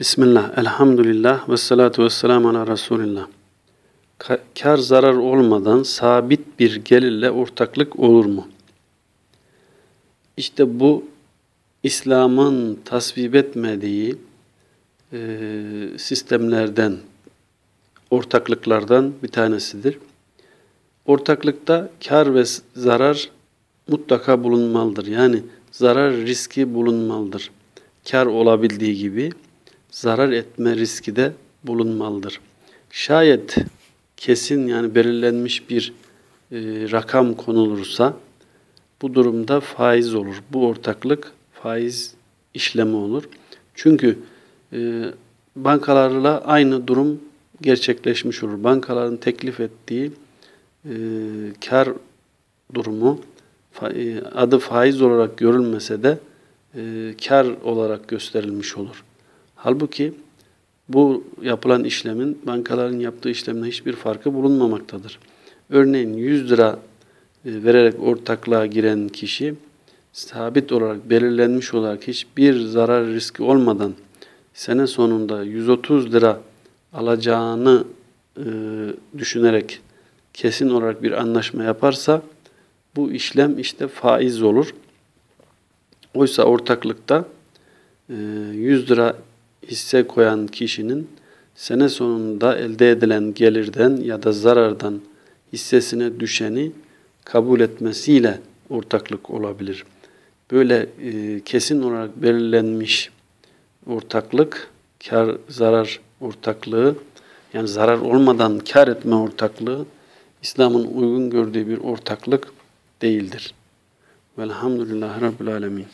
Bismillah, elhamdülillah ve salatu ve selamu ala Resulillah. Ka- Kar zarar olmadan sabit bir gelirle ortaklık olur mu? İşte bu İslam'ın tasvip etmediği e, sistemlerden, ortaklıklardan bir tanesidir. Ortaklıkta kar ve zarar mutlaka bulunmalıdır. Yani zarar riski bulunmalıdır. Kar olabildiği gibi zarar etme riski de bulunmalıdır. Şayet kesin yani belirlenmiş bir e, rakam konulursa bu durumda faiz olur. Bu ortaklık faiz işlemi olur. Çünkü e, bankalarla aynı durum gerçekleşmiş olur. Bankaların teklif ettiği e, kar durumu fa- e, adı faiz olarak görülmese de e, kar olarak gösterilmiş olur. Halbuki bu yapılan işlemin bankaların yaptığı işlemle hiçbir farkı bulunmamaktadır. Örneğin 100 lira e, vererek ortaklığa giren kişi sabit olarak belirlenmiş olarak hiçbir zarar riski olmadan sene sonunda 130 lira alacağını e, düşünerek kesin olarak bir anlaşma yaparsa bu işlem işte faiz olur. Oysa ortaklıkta e, 100 lira hisse koyan kişinin sene sonunda elde edilen gelirden ya da zarardan hissesine düşeni kabul etmesiyle ortaklık olabilir. Böyle e, kesin olarak belirlenmiş ortaklık, kar zarar ortaklığı, yani zarar olmadan kar etme ortaklığı, İslam'ın uygun gördüğü bir ortaklık değildir. Velhamdülillahi Rabbil Alemin.